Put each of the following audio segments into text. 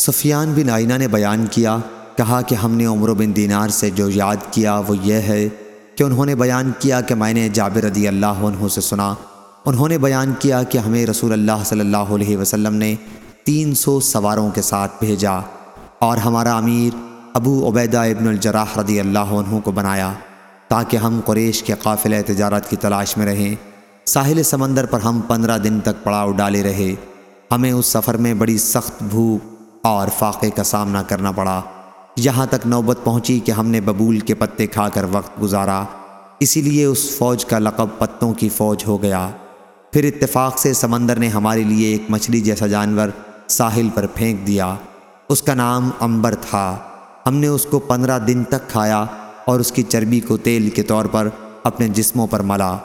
سفیان بن آئینہ نے بیان کیا، کہا کہ ہم نے عمر بن دینار سے جو یاد کیا وہ یہ ہے کہ انہوں نے بیان کیا کہ میں نے جابر رضی اللہ عنہ سے سنا۔ انہوں نے بیان کیا کہ ہمیں رسول اللہ صلی اللہ علیہ وسلم نے تین سو سواروں کے ساتھ بھیجا اور ہمارا امیر ابو عبیدہ ابن الجراح رضی اللہ عنہ کو بنایا تاکہ ہم قریش کے قافلہ تجارت کی تلاش میں رہیں۔ ساحل سمندر پر ہم پندرہ دن تک پڑاؤ ڈالے رہے۔ ہمیں اس سفر میں بڑی سخت بھو اور فاقے کا سامنا کرنا پڑا۔ یہاں تک نوبت پہنچی کہ ہم نے ببول کے پتے کھا کر وقت گزارا۔ اسی لیے اس فوج کا لقب پتوں کی فوج ہو گیا۔ پھر اتفاق سے سمندر نے ہمارے لیے ایک مچھلی جیسا جانور ساحل پر پھینک دیا۔ اس کا نام امبر تھا۔ ہم نے اس کو پندرہ دن تک کھایا اور اس کی چربی کو تیل کے طور پر اپنے جسموں پر ملا۔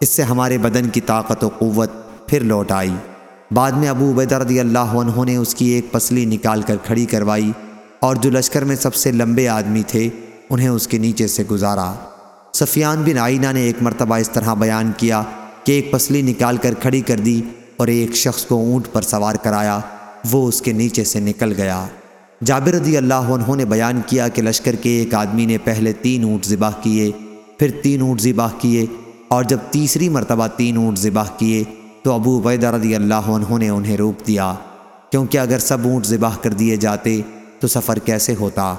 اس سے ہمارے بدن کی طاقت و قوت پھر لوٹ آئی۔ بعد میں ابو عبیدہ رضی اللہ عنہ نے اس کی ایک پسلی نکال کر کھڑی کروائی اور جو لشکر میں سب سے لمبے آدمی تھے، انہیں اس کے نیچے سے گزارا۔ سفیان بن آئینہ نے ایک مرتبہ اس طرح بیان کیا کہ ایک پسلی نکال کر کھڑی کر دی اور ایک شخص کو اونٹ پر سوار کرایا، وہ اس کے نیچے سے نکل گیا۔ جابر رضی اللہ عنہ نے بیان کیا کہ لشکر کے ایک آدمی نے پہلے تین اونٹ ذبح کیے، پھر تین اونٹ ذبح کیے اور جب تیسری مرتبہ تین اونٹ ذبح کیے تو ابو عبیدہ رضی اللہ عنہ نے انہیں روک دیا، کیونکہ اگر سب اونٹ ذبح کر دیے جاتے تو سفر کیسے ہوتا؟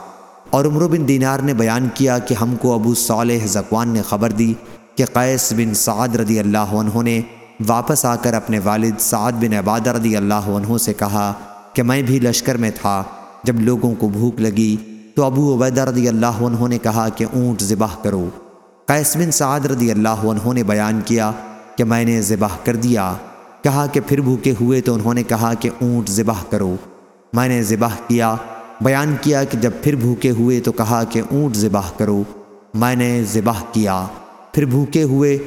اور عمر بن دینار نے بیان کیا کہ ہم کو ابو صالح زکوان نے خبر دی کہ قیس بن سعد رضی اللہ عنہ نے واپس آ کر اپنے والد سعد بن عبادہ رضی اللہ عنہ سے کہا کہ میں بھی لشکر میں تھا جب لوگوں کو بھوک لگی تو ابو نے کہا کہ اونٹ ذبح کرو۔ قیس بن سعد رضی بیان کیا کہ میں نے ذبح کر دیا کہا کہ پھر بھوکے ہوئے تو کہا کہ اونٹ ذبح کرو۔ میں نے ذبح کیا بیان کیا کہ جب پھر بھوکے ہوئے تو کہا کہ اونٹ ذبح کرو میں نے ذبح کیا پھر بھوکے ہوئے